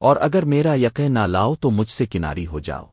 اور اگر میرا یقین نہ لاؤ تو مجھ سے کناری ہو جاؤ۔